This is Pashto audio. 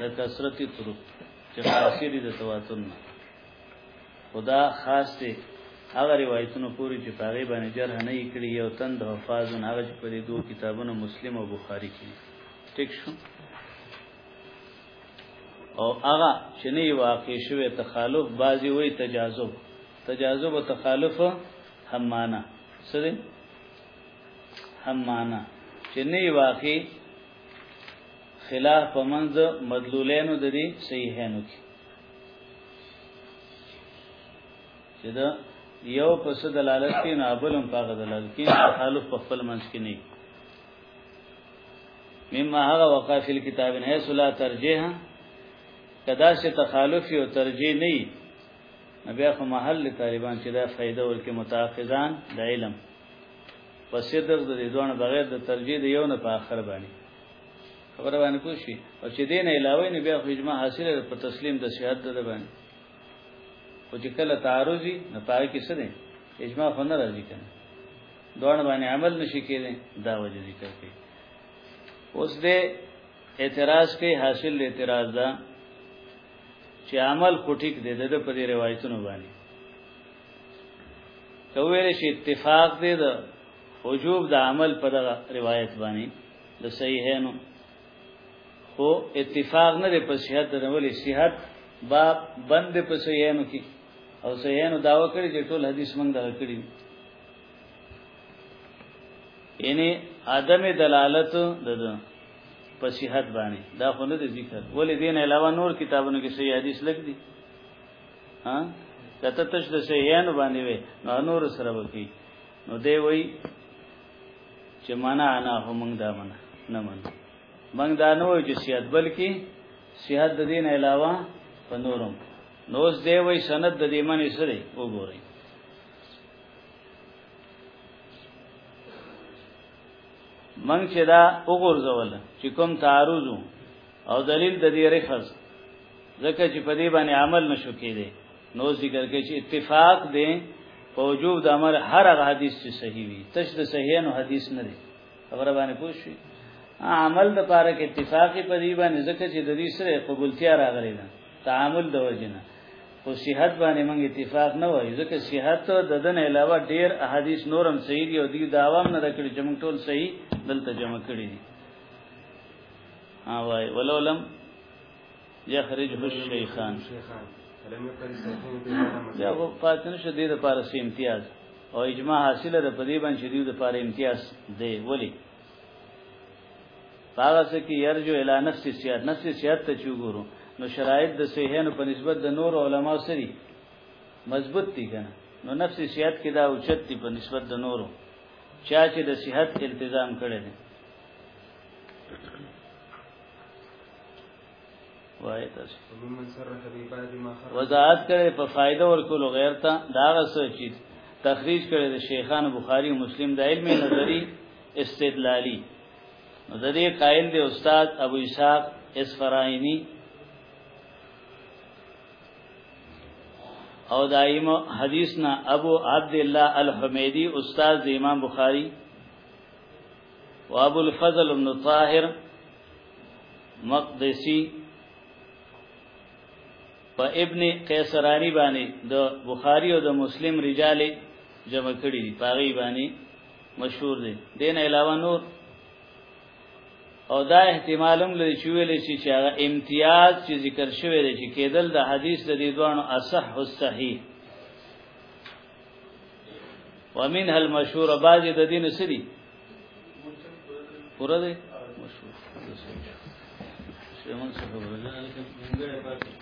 د کثرت طرق چې خاصې دي د تواتر نه خدا خاص دی هغه روایتونو پوری چې پاغي باندې جرح نه کړی یو تند حفاظ نه هغه چې په دې دوه کتابونو مسلم او بخاری کې ټیک شو او هغه چې نه واقع شوه تخالف بازی وای تجاذب تجاذب او تخالف هم معنا سره هم معنا چې نه واقع خلاف پمنځ مدلولینو د دې صحیحانو کې چې دا یو پس دلالت کې نه ابلم پاغه دلالت کې تخالف په خپل منځ کې نه مما هغه وقع فی الكتاب نه سلا ترجیح کدا سے تخالف او ترجیح نه نبی خو محل طالبان چې دا فائدہ ورکه متاخذان د علم پسې در د دې دوه بغیر د ترجیح دی یو نه په اخر باندې خبره باندې پوه شي او چې دین علاوه نه بیا خو اجماع حاصله په تسلیم د صحت د باندې او چې کله تعارضي نه پای کې څه دی اجماع خو نه راځي کنه دوه باندې عمل نشي کېدای دا وجه ذکر کوي اوس دې اعتراض کې حاصل اعتراض ده چې عمل خو ټیک دی د په دې روایتونو باندې ته ویل شي اتفاق دی د وجوب د عمل په دغه روایت باندې د صحیحینو خو اتفاق نه دی په صحت د ولې صحت باب بند په صحیحینو کې او صحیحینو داوا کړی چې ټول حدیث موږ دا کړی یعنی عدم دلالت د په صحت باندې دا خو نه ذکر ولې دین علاوه نور کتابونو کې صحیح حدیث لګ دي ها کته تش د سهیان باندې وي نو نور سره وکی نو دی وای چې معنا انا هم دا معنا نه من موږ دا نه وای چې صحت بلکې صحت د دین علاوه په نورم نوز دی وای سند د دې معنی سره وګورئ منګ چې دا وګورځول چې کوم تعارضو او دلیل د دې رخص ځکه چې په دې باندې عمل نشو کېده نو ذکر کې چې اتفاق دی په وجوب د امر هر هغه حدیث چې صحیح وي تش د صحیح نو حدیث نه دی خبره باندې پوښي عمل د پاره کې اتفاقی په دې باندې ځکه چې د دې سره قبولتیا راغلی ده تعامل د وجنه خو صحت باندې موږ اتفاق نه وایو ځکه صحت د دن علاوه ډیر احادیث نورم صحیح دی او دی داوام نه کړی چې موږ ټول صحیح دلته جمع کړی دي اوای ولولم یخرجه الشیخان یا خو فاتنه شدې د پاره سي امتیاز او اجماع حاصله ده په دې باندې شدې د پاره امتیاز دی ولی هغه څه کې يرجو اله نفس سیات نفس سیات ته چوغورو نو شرایط د صحیحین په نسبت د نور علما سری مضبوط دي کنه نو نفس سیات کې دا اوچت دي په نسبت د نورو چا چې د صحت التزام کړی دی وای تاسو وضاحت کړي په فائدہ ورکول غیر ته دا غسه چی تخریج کړي د شیخان بخاری او مسلم د علم نظری استدلالی نو د دې قائل دی استاد ابو اسحاق اسفراینی او دایم حدیث نا ابو عبد الله الحمیدی استاد د امام بخاری وابو الفضل ابن طاهر مقدسی په ابن قیصرانی باندې د بخاری او د مسلم رجال جمع کړي دي پاغي باندې مشهور دي دین علاوه نور او دا احتمالم لري چې ویل شي چې هغه امتیاز چې ذکر شوی دی چې کېدل د حدیث د دې دوه اصح او صحیح ومنها المشهور بعض د دین سری پورا دی مشهور څه مونږ څه خبره ده